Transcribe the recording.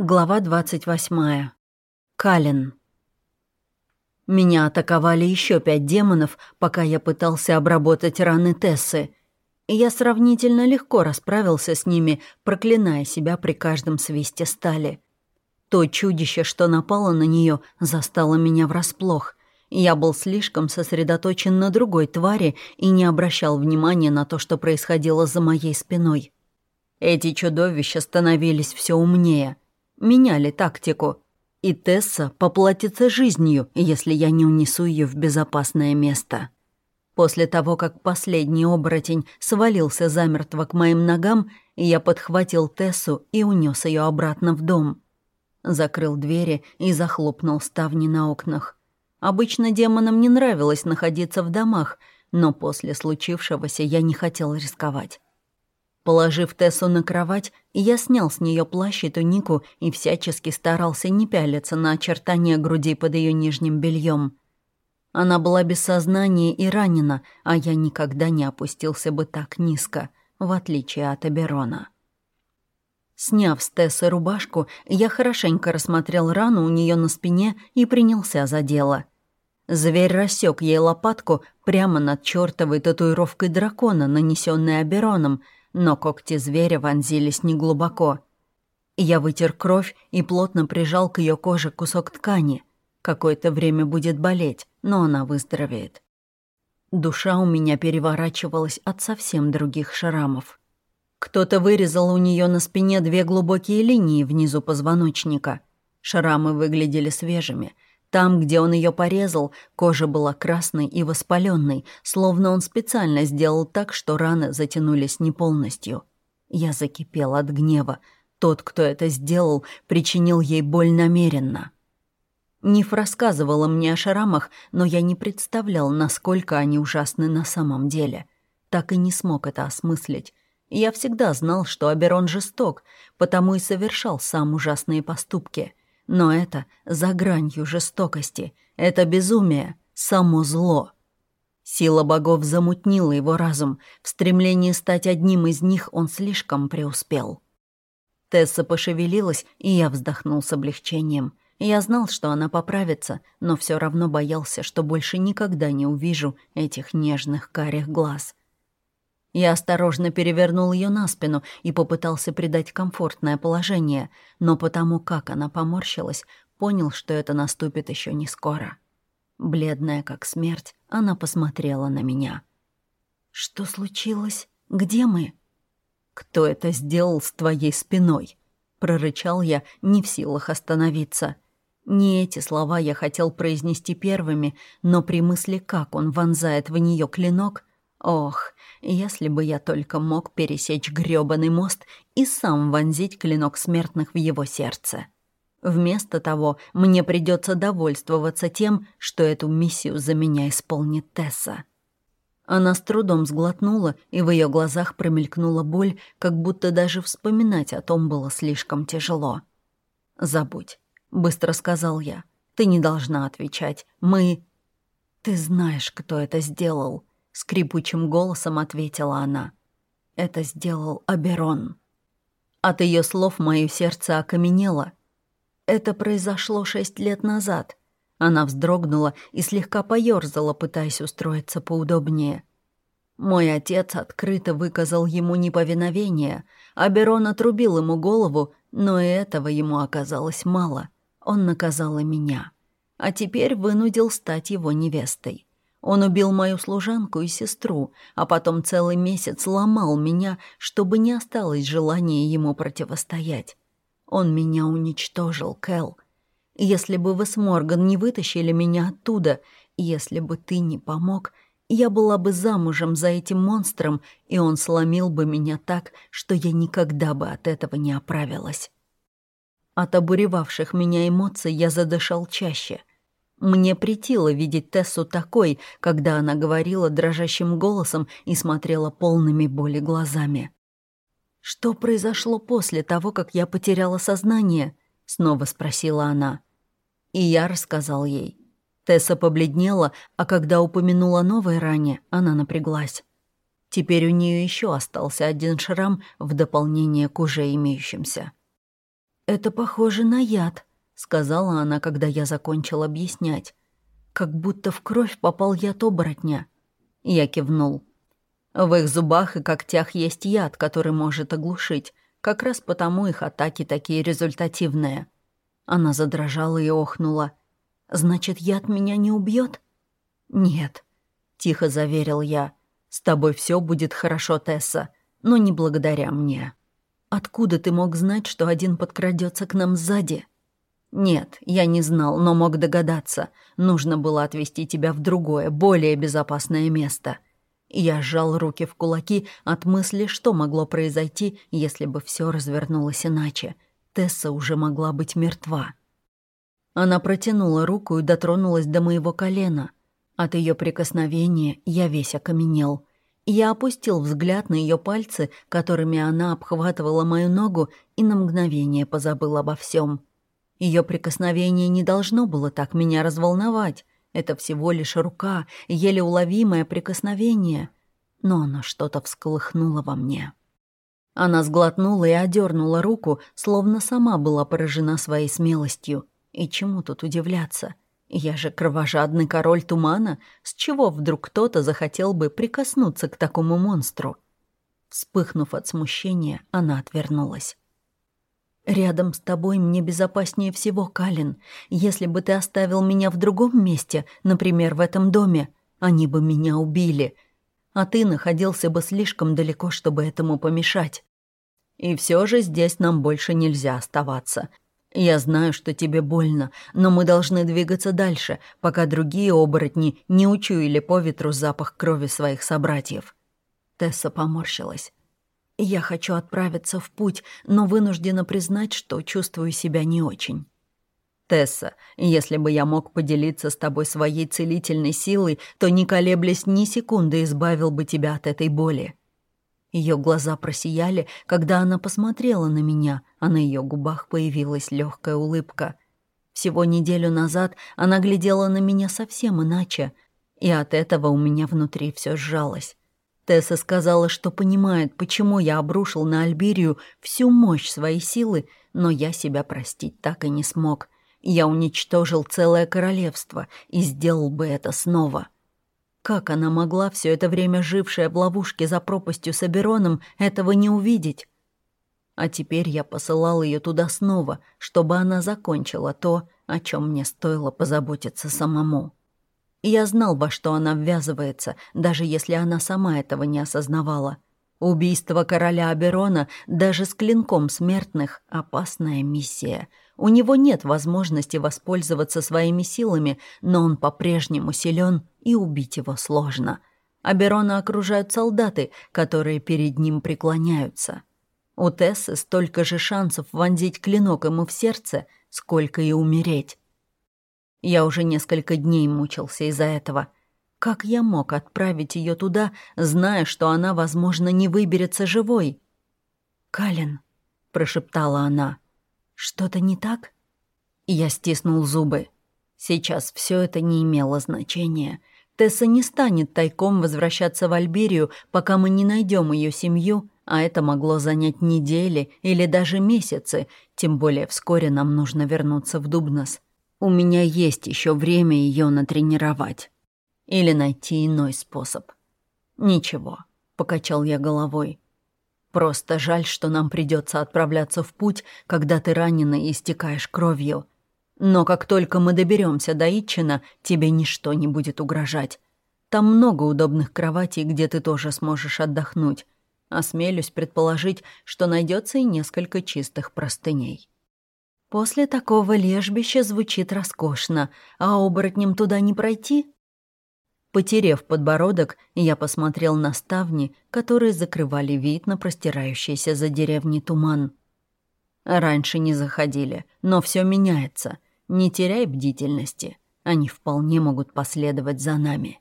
Глава 28. Калин. Меня атаковали еще пять демонов, пока я пытался обработать раны Тессы. Я сравнительно легко расправился с ними, проклиная себя при каждом свисте стали. То чудище, что напало на нее, застало меня врасплох. Я был слишком сосредоточен на другой твари и не обращал внимания на то, что происходило за моей спиной. Эти чудовища становились все умнее — меняли тактику. И Тесса поплатится жизнью, если я не унесу ее в безопасное место. После того, как последний оборотень свалился замертво к моим ногам, я подхватил Тессу и унес ее обратно в дом. Закрыл двери и захлопнул ставни на окнах. Обычно демонам не нравилось находиться в домах, но после случившегося я не хотел рисковать. Положив Тессу на кровать, я снял с нее плащ и тунику и всячески старался не пялиться на очертания груди под ее нижним бельем. Она была без сознания и ранена, а я никогда не опустился бы так низко, в отличие от Аберона. Сняв с Тессы рубашку, я хорошенько рассмотрел рану у нее на спине и принялся за дело. Зверь рассек ей лопатку прямо над чертовой татуировкой дракона, нанесенной Абероном — но когти зверя вонзились неглубоко. Я вытер кровь и плотно прижал к ее коже кусок ткани. Какое-то время будет болеть, но она выздоровеет. Душа у меня переворачивалась от совсем других шрамов. Кто-то вырезал у нее на спине две глубокие линии внизу позвоночника. Шрамы выглядели свежими — там, где он ее порезал, кожа была красной и воспаленной, словно он специально сделал так, что раны затянулись не полностью. Я закипел от гнева. Тот, кто это сделал, причинил ей боль намеренно. Ниф рассказывала мне о шрамах, но я не представлял, насколько они ужасны на самом деле. Так и не смог это осмыслить. Я всегда знал, что Аберон жесток, потому и совершал сам ужасные поступки — но это за гранью жестокости, это безумие, само зло. Сила богов замутнила его разум, в стремлении стать одним из них он слишком преуспел. Тесса пошевелилась, и я вздохнул с облегчением. Я знал, что она поправится, но все равно боялся, что больше никогда не увижу этих нежных карих глаз. Я осторожно перевернул ее на спину и попытался придать комфортное положение, но потому как она поморщилась, понял, что это наступит еще не скоро. Бледная как смерть, она посмотрела на меня. «Что случилось? Где мы?» «Кто это сделал с твоей спиной?» — прорычал я, не в силах остановиться. Не эти слова я хотел произнести первыми, но при мысли, как он вонзает в нее клинок, ох, если бы я только мог пересечь грёбаный мост и сам вонзить клинок смертных в его сердце. Вместо того мне придется довольствоваться тем, что эту миссию за меня исполнит Тесса. Она с трудом сглотнула, и в ее глазах промелькнула боль, как будто даже вспоминать о том было слишком тяжело. «Забудь», — быстро сказал я. «Ты не должна отвечать. Мы...» «Ты знаешь, кто это сделал», скрипучим голосом ответила она. Это сделал Аберон. От ее слов мое сердце окаменело. Это произошло шесть лет назад. Она вздрогнула и слегка поёрзала, пытаясь устроиться поудобнее. Мой отец открыто выказал ему неповиновение. Аберон отрубил ему голову, но и этого ему оказалось мало. Он наказал и меня. А теперь вынудил стать его невестой. Он убил мою служанку и сестру, а потом целый месяц ломал меня, чтобы не осталось желания ему противостоять. Он меня уничтожил, Кэл. Если бы вы с Морган не вытащили меня оттуда, если бы ты не помог, я была бы замужем за этим монстром, и он сломил бы меня так, что я никогда бы от этого не оправилась. От обуревавших меня эмоций я задышал чаще. Мне притило видеть Тессу такой, когда она говорила дрожащим голосом и смотрела полными боли глазами. «Что произошло после того, как я потеряла сознание?» — снова спросила она. И я рассказал ей. Тесса побледнела, а когда упомянула новой ране, она напряглась. Теперь у нее еще остался один шрам в дополнение к уже имеющимся. «Это похоже на яд», — сказала она, когда я закончил объяснять. «Как будто в кровь попал яд оборотня». Я кивнул. В их зубах и когтях есть яд, который может оглушить. Как раз потому их атаки такие результативные. Она задрожала и охнула. «Значит, яд меня не убьет? «Нет», — тихо заверил я. «С тобой все будет хорошо, Тесса, но не благодаря мне». «Откуда ты мог знать, что один подкрадется к нам сзади?» «Нет, я не знал, но мог догадаться. Нужно было отвезти тебя в другое, более безопасное место». Я сжал руки в кулаки от мысли, что могло произойти, если бы все развернулось иначе. Тесса уже могла быть мертва. Она протянула руку и дотронулась до моего колена. От ее прикосновения я весь окаменел. Я опустил взгляд на ее пальцы, которыми она обхватывала мою ногу, и на мгновение позабыл обо всем. Ее прикосновение не должно было так меня разволновать. Это всего лишь рука, еле уловимое прикосновение. Но оно что-то всколыхнуло во мне. Она сглотнула и одернула руку, словно сама была поражена своей смелостью. И чему тут удивляться? Я же кровожадный король тумана, с чего вдруг кто-то захотел бы прикоснуться к такому монстру? Вспыхнув от смущения, она отвернулась. «Рядом с тобой мне безопаснее всего, Калин. Если бы ты оставил меня в другом месте, например, в этом доме, они бы меня убили. А ты находился бы слишком далеко, чтобы этому помешать. И все же здесь нам больше нельзя оставаться. Я знаю, что тебе больно, но мы должны двигаться дальше, пока другие оборотни не учуяли по ветру запах крови своих собратьев». Тесса поморщилась. Я хочу отправиться в путь, но вынуждена признать, что чувствую себя не очень. Тесса, если бы я мог поделиться с тобой своей целительной силой, то, не колеблясь ни секунды, избавил бы тебя от этой боли. Ее глаза просияли, когда она посмотрела на меня, а на ее губах появилась легкая улыбка. Всего неделю назад она глядела на меня совсем иначе, и от этого у меня внутри все сжалось. Тесса сказала, что понимает, почему я обрушил на Альберию всю мощь своей силы, но я себя простить так и не смог. Я уничтожил целое королевство и сделал бы это снова. Как она могла, все это время жившая в ловушке за пропастью с Абероном, этого не увидеть? А теперь я посылал ее туда снова, чтобы она закончила то, о чем мне стоило позаботиться самому. Я знал, во что она ввязывается, даже если она сама этого не осознавала. Убийство короля Аберона даже с клинком смертных — опасная миссия. У него нет возможности воспользоваться своими силами, но он по-прежнему силен, и убить его сложно. Аберона окружают солдаты, которые перед ним преклоняются. У Тессы столько же шансов вонзить клинок ему в сердце, сколько и умереть. Я уже несколько дней мучился из-за этого. Как я мог отправить ее туда, зная, что она, возможно, не выберется живой? «Калин», — прошептала она, — «что-то не так?» Я стиснул зубы. Сейчас все это не имело значения. Тесса не станет тайком возвращаться в Альберию, пока мы не найдем ее семью, а это могло занять недели или даже месяцы, тем более вскоре нам нужно вернуться в Дубнос. У меня есть еще время ее натренировать. Или найти иной способ. Ничего, покачал я головой. Просто жаль, что нам придется отправляться в путь, когда ты ранена и истекаешь кровью. Но как только мы доберемся до Итчина, тебе ничто не будет угрожать. Там много удобных кроватей, где ты тоже сможешь отдохнуть. Осмелюсь предположить, что найдется и несколько чистых простыней. После такого лежбища звучит роскошно, а оборотнем туда не пройти? Потерев подбородок, я посмотрел на ставни, которые закрывали вид на простирающийся за деревней туман. Раньше не заходили, но все меняется. Не теряй бдительности. Они вполне могут последовать за нами.